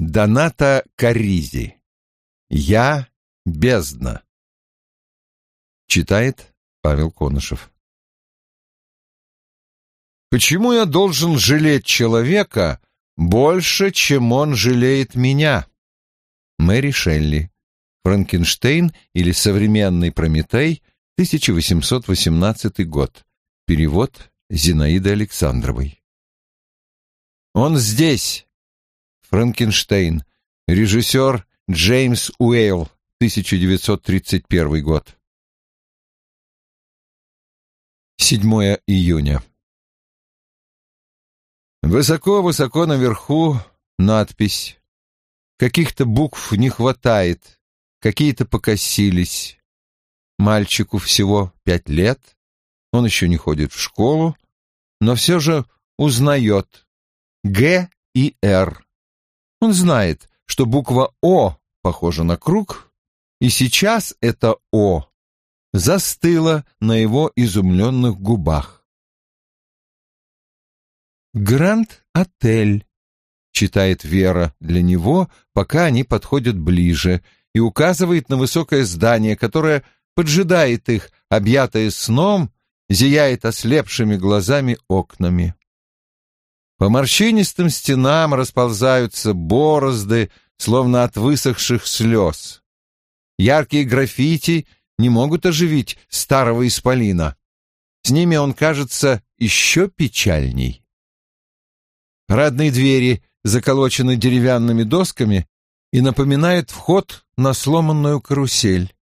Доната Каризи. Я бездна. Читает Павел Конышев. Почему я должен жалеть человека больше, чем он жалеет меня? Мэри Шелли. Франкенштейн или современный Прометей, 1818 год. Перевод Зинаиды Александровой. Он здесь. Франкенштейн. Режиссер Джеймс Уэйл, 1931 год. 7 июня. Высоко-высоко наверху надпись. Каких-то букв не хватает, какие-то покосились. Мальчику всего пять лет, он еще не ходит в школу, но все же узнает Г и Р. Он знает, что буква О похожа на круг, и сейчас это О застыла на его изумленных губах. «Гранд-отель», — читает Вера для него, пока они подходят ближе, и указывает на высокое здание, которое поджидает их, объятое сном, зияет ослепшими глазами окнами. По морщинистым стенам расползаются борозды, словно от высохших слез. Яркие граффити не могут оживить старого исполина. С ними он кажется еще печальней. Родные двери заколочены деревянными досками и напоминают вход на сломанную карусель.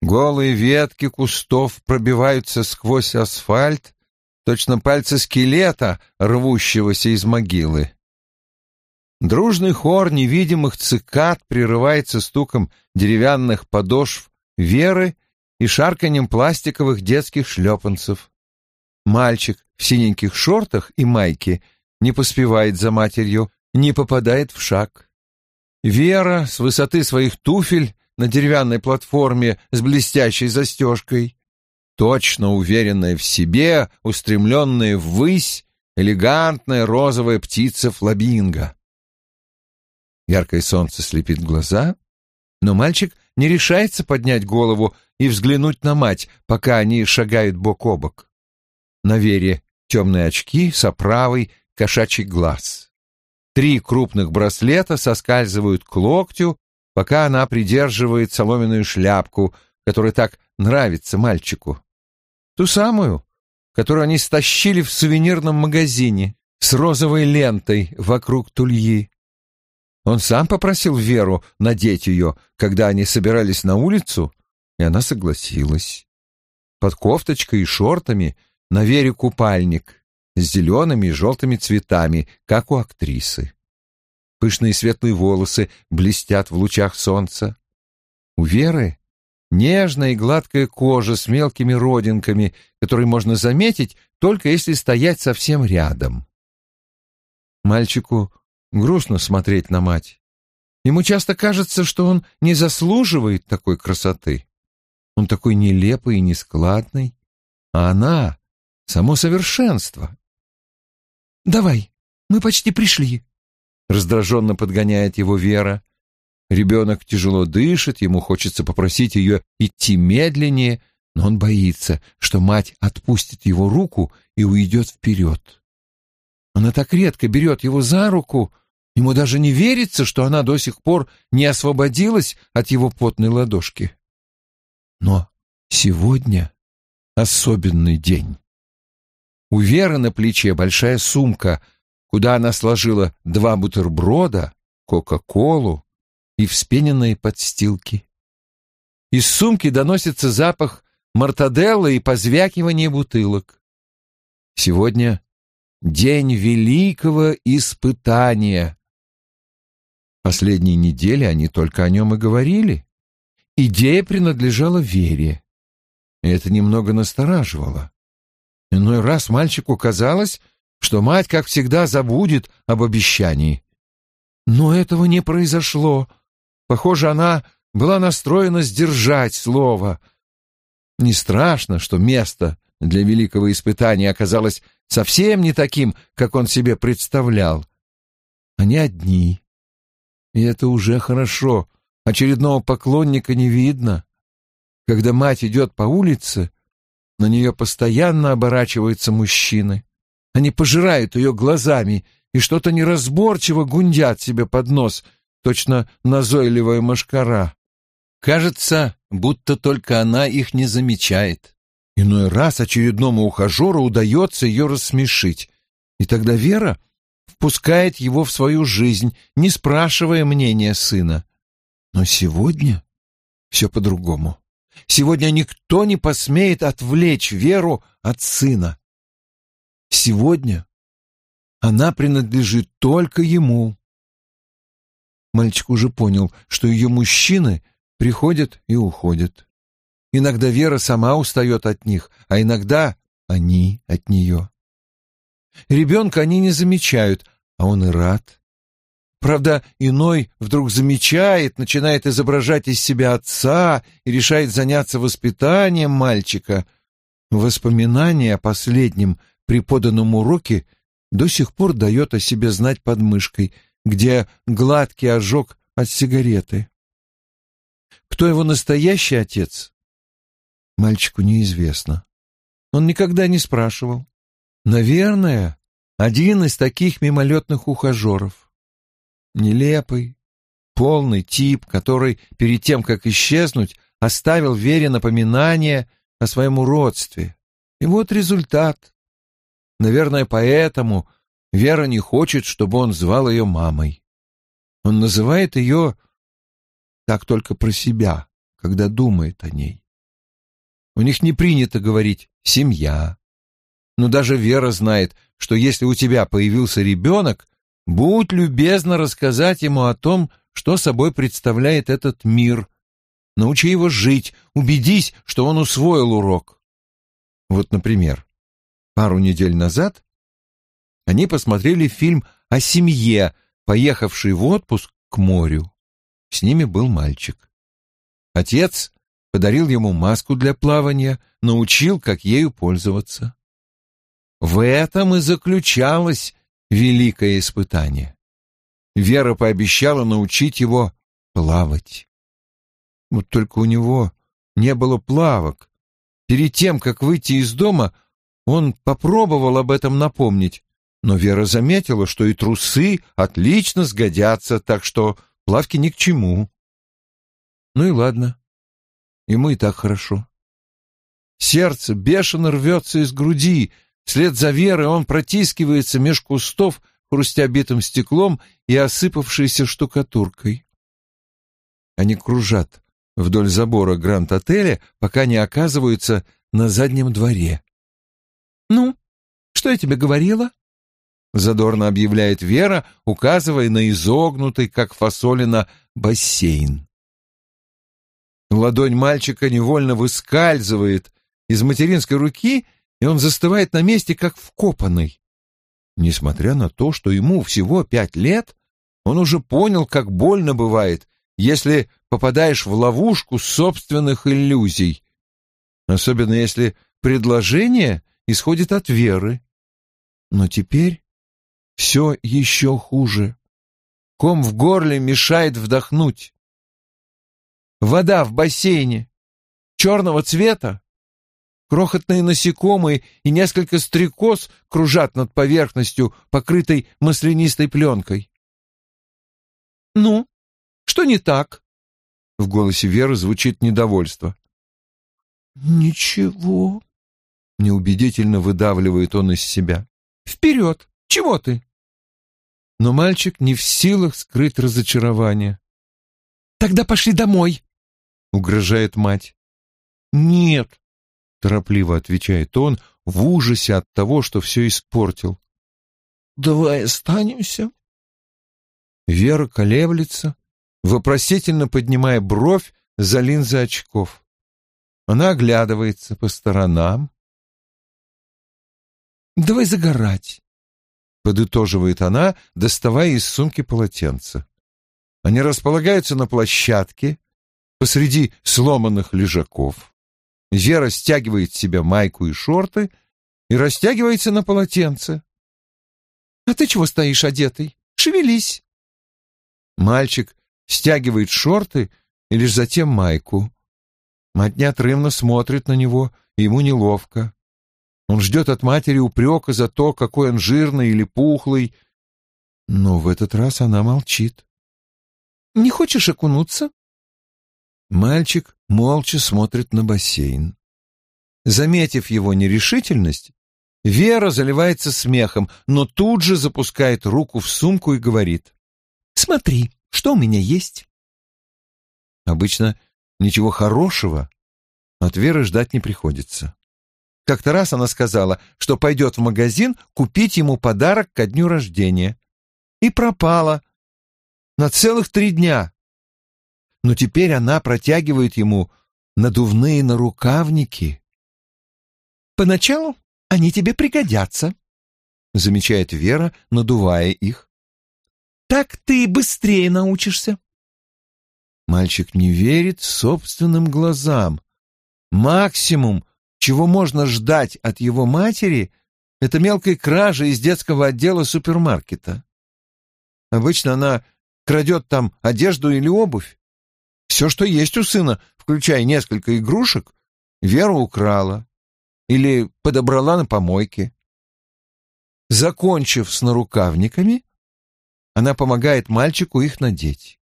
Голые ветки кустов пробиваются сквозь асфальт, точно пальцы скелета, рвущегося из могилы. Дружный хор невидимых цикад прерывается стуком деревянных подошв Веры и шарканьем пластиковых детских шлепанцев. Мальчик в синеньких шортах и майке не поспевает за матерью, не попадает в шаг. Вера с высоты своих туфель на деревянной платформе с блестящей застежкой, точно уверенная в себе, устремленная ввысь, элегантная розовая птица фламинго. Яркое солнце слепит глаза, но мальчик не решается поднять голову и взглянуть на мать, пока они шагают бок о бок. На Вере темные очки с оправой кошачий глаз. Три крупных браслета соскальзывают к локтю, пока она придерживает соломенную шляпку, которая так нравится мальчику. Ту самую, которую они стащили в сувенирном магазине с розовой лентой вокруг тульи. Он сам попросил Веру надеть ее, когда они собирались на улицу, и она согласилась. Под кофточкой и шортами на Вере купальник с зелеными и желтыми цветами, как у актрисы. Пышные светлые волосы блестят в лучах солнца. У Веры нежная и гладкая кожа с мелкими родинками, которые можно заметить только если стоять совсем рядом. Мальчику Грустно смотреть на мать. Ему часто кажется, что он не заслуживает такой красоты. Он такой нелепый и нескладный, а она — само совершенство. «Давай, мы почти пришли», — раздраженно подгоняет его Вера. Ребенок тяжело дышит, ему хочется попросить ее идти медленнее, но он боится, что мать отпустит его руку и уйдет вперед. Она так редко берет его за руку, ему даже не верится, что она до сих пор не освободилась от его потной ладошки. Но сегодня особенный день. У Веры на плече большая сумка, куда она сложила два бутерброда, кока-колу и вспененные подстилки. Из сумки доносится запах мартаделла и позвякивание бутылок. Сегодня день великого испытания. Последние недели они только о нем и говорили. Идея принадлежала Вере. Это немного настораживало. Иной раз мальчику казалось, что мать, как всегда, забудет об обещании. Но этого не произошло. Похоже, она была настроена сдержать слово. Не страшно, что место для великого испытания оказалось совсем не таким, как он себе представлял. Они одни. И это уже хорошо. Очередного поклонника не видно. Когда мать идет по улице, на нее постоянно оборачиваются мужчины. Они пожирают ее глазами и что-то неразборчиво гундят себе под нос, точно назойливая мошкара. Кажется, будто только она их не замечает. Иной раз очередному ухажеру удается ее рассмешить, и тогда Вера впускает его в свою жизнь, не спрашивая мнения сына. Но сегодня все по-другому. Сегодня никто не посмеет отвлечь Веру от сына. Сегодня она принадлежит только ему. Мальчик уже понял, что ее мужчины приходят и уходят. Иногда Вера сама устает от них, а иногда они от нее. Ребенка они не замечают, а он и рад. Правда, иной вдруг замечает, начинает изображать из себя отца и решает заняться воспитанием мальчика. Воспоминание о последнем преподанном уроке до сих пор дает о себе знать под мышкой, где гладкий ожог от сигареты. Кто его настоящий отец? Мальчику неизвестно. Он никогда не спрашивал. Наверное, один из таких мимолетных ухажеров. Нелепый, полный тип, который перед тем, как исчезнуть, оставил Вере напоминание о своем уродстве. И вот результат. Наверное, поэтому Вера не хочет, чтобы он звал ее мамой. Он называет ее так только про себя, когда думает о ней. У них не принято говорить «семья». Но даже Вера знает, что если у тебя появился ребенок, будь любезна рассказать ему о том, что собой представляет этот мир. Научи его жить, убедись, что он усвоил урок. Вот, например, пару недель назад они посмотрели фильм о семье, поехавшей в отпуск к морю. С ними был мальчик. Отец подарил ему маску для плавания, научил, как ею пользоваться. В этом и заключалось великое испытание. Вера пообещала научить его плавать. Вот только у него не было плавок. Перед тем, как выйти из дома, он попробовал об этом напомнить, но Вера заметила, что и трусы отлично сгодятся, так что Плавки ни к чему. Ну и ладно. Ему и так хорошо. Сердце бешено рвется из груди. Вслед за Верой он протискивается меж кустов, хрустя битым стеклом и осыпавшейся штукатуркой. Они кружат вдоль забора Гранд-отеля, пока не оказываются на заднем дворе. «Ну, что я тебе говорила?» — задорно объявляет Вера, указывая на изогнутый, как фасолина, бассейн. Ладонь мальчика невольно выскальзывает из материнской руки, и он застывает на месте, как вкопанный. Несмотря на то, что ему всего пять лет, он уже понял, как больно бывает, если попадаешь в ловушку собственных иллюзий. Особенно если предложение исходит от веры. Но теперь все еще хуже. Ком в горле мешает вдохнуть. Вода в бассейне черного цвета. Крохотные насекомые и несколько стрекоз кружат над поверхностью, покрытой маслянистой пленкой. «Ну, что не так?» В голосе Веры звучит недовольство. «Ничего», — неубедительно выдавливает он из себя. «Вперед! Чего ты?» Но мальчик не в силах скрыть разочарование. «Тогда пошли домой», — угрожает мать. «Нет», — торопливо отвечает он, в ужасе от того, что все испортил. «Давай останемся». Вера колеблется, вопросительно поднимая бровь за линзы очков. Она оглядывается по сторонам. «Давай загорать», подытоживает она, доставая из сумки полотенце. Они располагаются на площадке посреди сломанных лежаков. Зера стягивает с себя майку и шорты и растягивается на полотенце. «А ты чего стоишь одетый? Шевелись!» Мальчик стягивает шорты и лишь затем майку. Мать неотрывно смотрит на него, и ему неловко. Он ждет от матери упрека за то, какой он жирный или пухлый, но в этот раз она молчит. «Не хочешь окунуться?» Мальчик молча смотрит на бассейн. Заметив его нерешительность, Вера заливается смехом, но тут же запускает руку в сумку и говорит. «Смотри, что у меня есть?» Обычно ничего хорошего от Веры ждать не приходится. Как-то раз она сказала, что пойдет в магазин купить ему подарок ко дню рождения. И пропала на целых три дня. Но теперь она протягивает ему надувные нарукавники. «Поначалу они тебе пригодятся», — замечает Вера, надувая их. «Так ты быстрее научишься». Мальчик не верит собственным глазам. Максимум, чего можно ждать от его матери, это мелкой кражи из детского отдела супермаркета. Обычно она крадет там одежду или обувь. Все, что есть у сына, включая несколько игрушек, Вера украла или подобрала на помойке. Закончив с нарукавниками, она помогает мальчику их надеть.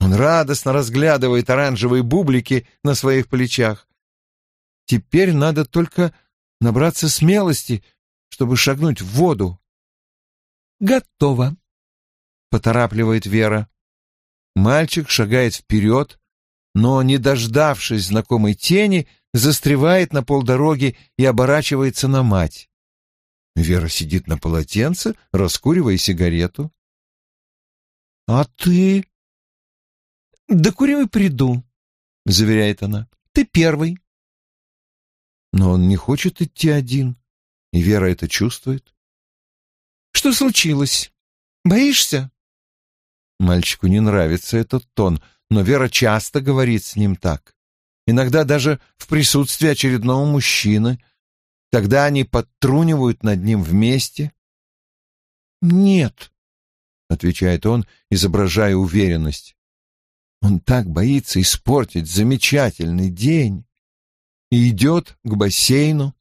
Он радостно разглядывает оранжевые бублики на своих плечах. Теперь надо только набраться смелости, чтобы шагнуть в воду. «Готово», — поторапливает Вера. Мальчик шагает вперед, но, не дождавшись знакомой тени, застревает на полдороги и оборачивается на мать. Вера сидит на полотенце, раскуривая сигарету. «А ты?» «Докурю приду», — заверяет она. «Ты первый». Но он не хочет идти один, и Вера это чувствует. «Что случилось? Боишься?» Мальчику не нравится этот тон, но Вера часто говорит с ним так иногда даже в присутствии очередного мужчины. Тогда они подтрунивают над ним вместе. «Нет», — отвечает он, изображая уверенность. Он так боится испортить замечательный день и идет к бассейну.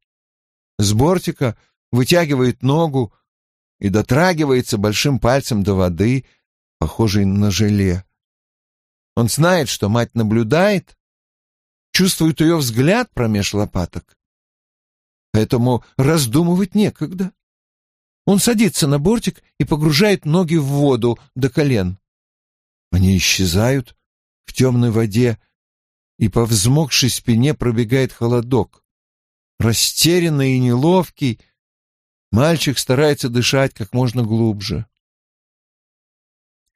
С бортика вытягивает ногу и дотрагивается большим пальцем до воды, похожей на желе. Он знает, что мать наблюдает, чувствует ее взгляд промеж лопаток. Поэтому раздумывать некогда. Он садится на бортик и погружает ноги в воду до колен. Они исчезают в темной воде, и по взмокшей спине пробегает холодок. Растерянный и неловкий, мальчик старается дышать как можно глубже.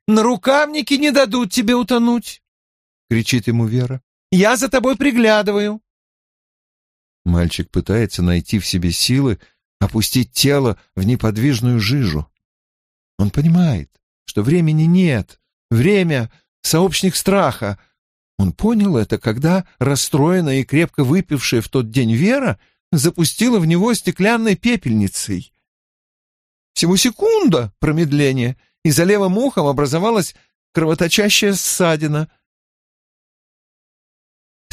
«На рукавники не дадут тебе утонуть!» — кричит ему Вера. Я за тобой приглядываю. Мальчик пытается найти в себе силы опустить тело в неподвижную жижу. Он понимает, что времени нет, время — сообщник страха. Он понял это, когда расстроенная и крепко выпившая в тот день Вера запустила в него стеклянной пепельницей. Всего секунда промедления, и за левым ухом образовалась кровоточащая ссадина —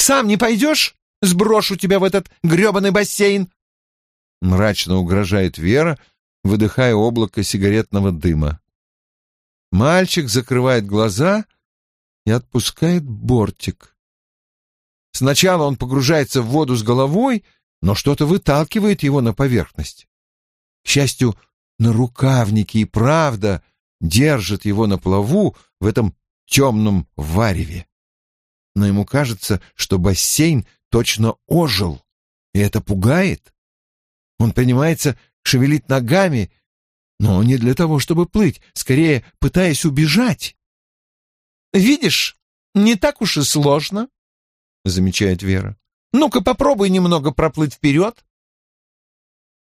сам не пойдешь? Сброшу тебя в этот гребаный бассейн!» Мрачно угрожает Вера, выдыхая облако сигаретного дыма. Мальчик закрывает глаза и отпускает бортик. Сначала он погружается в воду с головой, но что-то выталкивает его на поверхность. К счастью, на рукавнике и правда держит его на плаву в этом темном вареве но ему кажется, что бассейн точно ожил, и это пугает. Он принимается шевелить ногами, но не для того, чтобы плыть, скорее пытаясь убежать. «Видишь, не так уж и сложно», — замечает Вера. «Ну-ка попробуй немного проплыть вперед».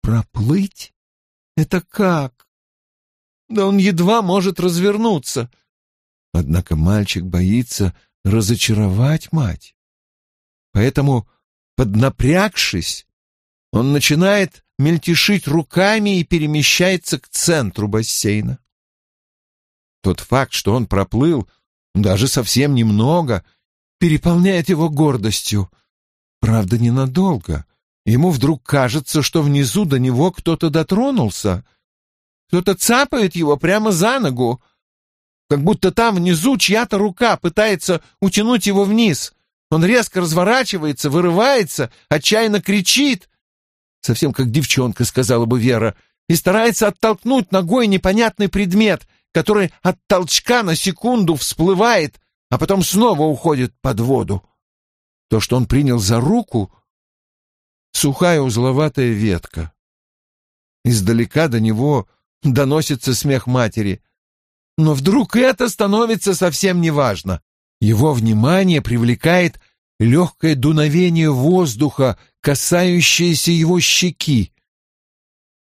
«Проплыть? Это как?» «Да он едва может развернуться». Однако мальчик боится, разочаровать мать. Поэтому, поднапрягшись, он начинает мельтешить руками и перемещается к центру бассейна. Тот факт, что он проплыл, даже совсем немного, переполняет его гордостью. Правда, ненадолго. Ему вдруг кажется, что внизу до него кто-то дотронулся. Кто-то цапает его прямо за ногу, как будто там внизу чья-то рука пытается утянуть его вниз. Он резко разворачивается, вырывается, отчаянно кричит, совсем как девчонка, сказала бы Вера, и старается оттолкнуть ногой непонятный предмет, который от толчка на секунду всплывает, а потом снова уходит под воду. То, что он принял за руку, сухая узловатая ветка. Издалека до него доносится смех матери. Но вдруг это становится совсем неважно. Его внимание привлекает легкое дуновение воздуха, касающееся его щеки.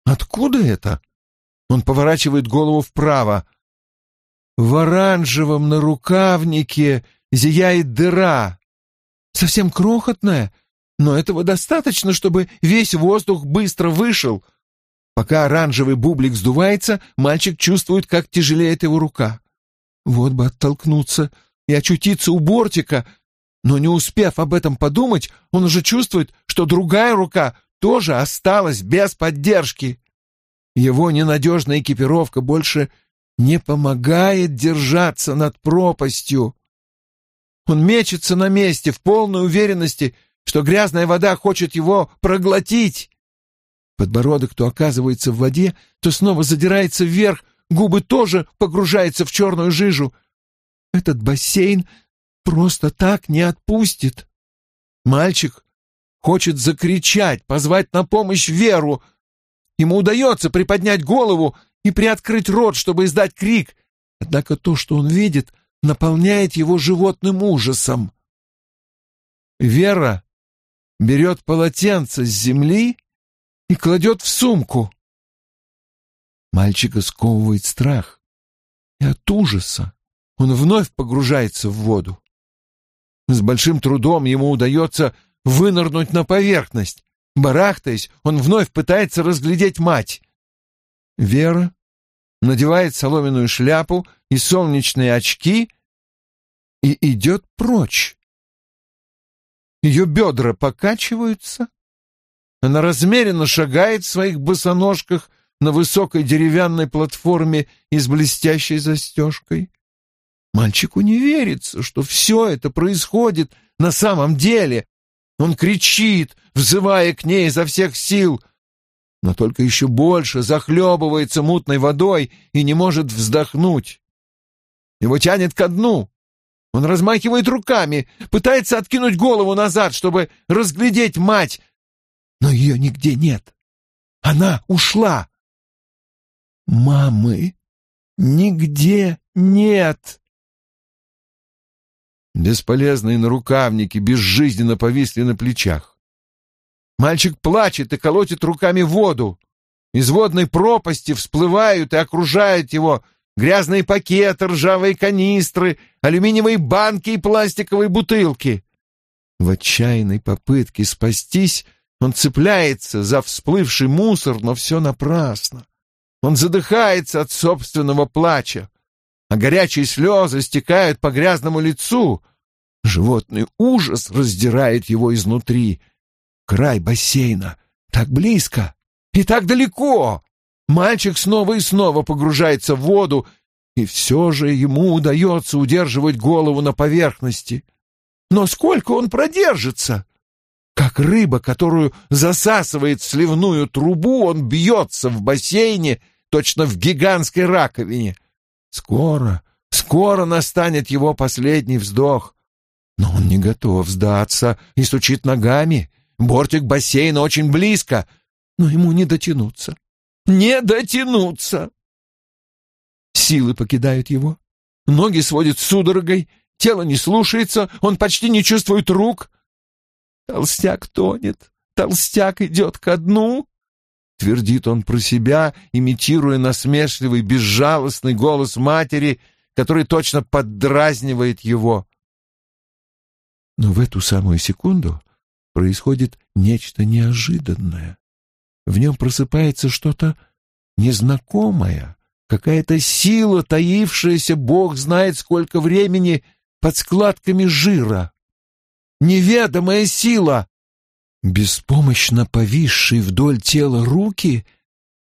Откуда это? Он поворачивает голову вправо. В оранжевом нарукавнике зияет дыра. Совсем крохотная, но этого достаточно, чтобы весь воздух быстро вышел. Пока оранжевый бублик сдувается, мальчик чувствует, как тяжелеет его рука. Вот бы оттолкнуться и очутиться у бортика, но не успев об этом подумать, он уже чувствует, что другая рука тоже осталась без поддержки. Его ненадежная экипировка больше не помогает держаться над пропастью. Он мечется на месте в полной уверенности, что грязная вода хочет его проглотить. Подбородок то оказывается в воде, то снова задирается вверх, губы тоже погружаются в черную жижу. Этот бассейн просто так не отпустит. Мальчик хочет закричать, позвать на помощь Веру. Ему удается приподнять голову и приоткрыть рот, чтобы издать крик, однако то, что он видит, наполняет его животным ужасом. Вера берет полотенце с земли и кладет в сумку. Мальчика сковывает страх, и от ужаса он вновь погружается в воду. С большим трудом ему удается вынырнуть на поверхность. Барахтаясь, он вновь пытается разглядеть мать. Вера надевает соломенную шляпу и солнечные очки и идет прочь. Ее бедра покачиваются. Она размеренно шагает в своих босоножках на высокой деревянной платформе и с блестящей застежкой. Мальчику не верится, что все это происходит на самом деле. Он кричит, взывая к ней изо всех сил, но только еще больше захлебывается мутной водой и не может вздохнуть. Его тянет ко дну. Он размахивает руками, пытается откинуть голову назад, чтобы разглядеть мать, но ее нигде нет. Она ушла. Мамы нигде нет. Бесполезные нарукавники безжизненно повисли на плечах. Мальчик плачет и колотит руками воду. Из водной пропасти всплывают и окружают его грязные пакеты, ржавые канистры, алюминиевые банки и пластиковые бутылки. В отчаянной попытке спастись он цепляется за всплывший мусор, но все напрасно. Он задыхается от собственного плача, а горячие слезы стекают по грязному лицу. Животный ужас раздирает его изнутри. Край бассейна так близко и так далеко. Мальчик снова и снова погружается в воду, и все же ему удается удерживать голову на поверхности. Но сколько он продержится? Как рыба, которую засасывает сливную трубу, он бьется в бассейне, точно в гигантской раковине. Скоро, скоро настанет его последний вздох. Но он не готов сдаться и стучит ногами. Бортик бассейна очень близко, но ему не дотянуться. Не дотянуться! Силы покидают его. Ноги сводят судорогой, тело не слушается, он почти не чувствует рук. Толстяк тонет, толстяк идет ко дну. Твердит он про себя, имитируя насмешливый, безжалостный голос матери, который точно поддразнивает его. Но в эту самую секунду происходит нечто неожиданное. В нем просыпается что-то незнакомое, Какая-то сила, таившаяся, бог знает сколько времени, под складками жира. Неведомая сила! Беспомощно повисшие вдоль тела руки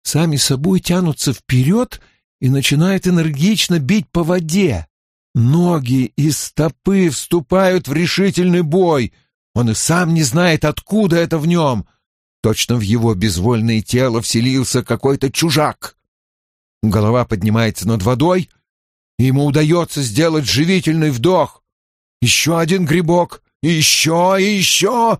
сами собой тянутся вперед и начинают энергично бить по воде. Ноги и стопы вступают в решительный бой. Он и сам не знает, откуда это в нем. Точно в его безвольное тело вселился какой-то чужак. Голова поднимается над водой, и ему удается сделать живительный вдох. Еще один грибок, еще, и еще.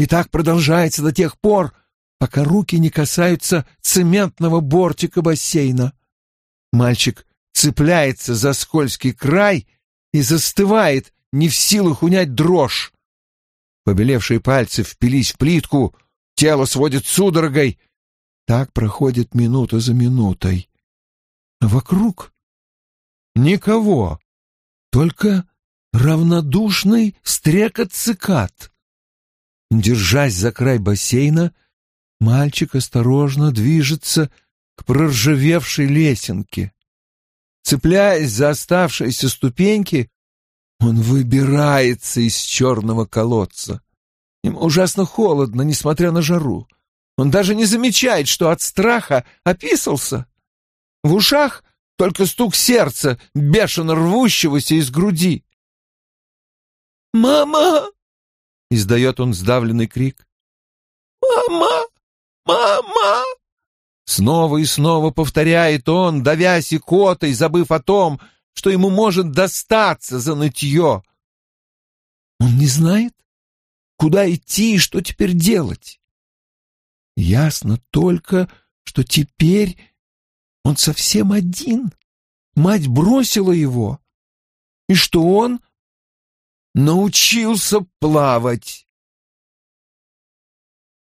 И так продолжается до тех пор, пока руки не касаются цементного бортика бассейна. Мальчик цепляется за скользкий край и застывает, не в силах унять дрожь. Побелевшие пальцы впились в плитку, тело сводит судорогой. Так проходит минута за минутой. А вокруг никого, только равнодушный стрекот цикад. Держась за край бассейна, мальчик осторожно движется к проржавевшей лесенке. Цепляясь за оставшиеся ступеньки, он выбирается из черного колодца. Ему ужасно холодно, несмотря на жару. Он даже не замечает, что от страха описался. В ушах только стук сердца, бешено рвущегося из груди. «Мама!» — издает он сдавленный крик. «Мама! Мама!» Снова и снова повторяет он, давясь икотой, забыв о том, что ему может достаться за нытье. Он не знает, куда идти и что теперь делать. Ясно только, что теперь он совсем один. Мать бросила его, и что он научился плавать.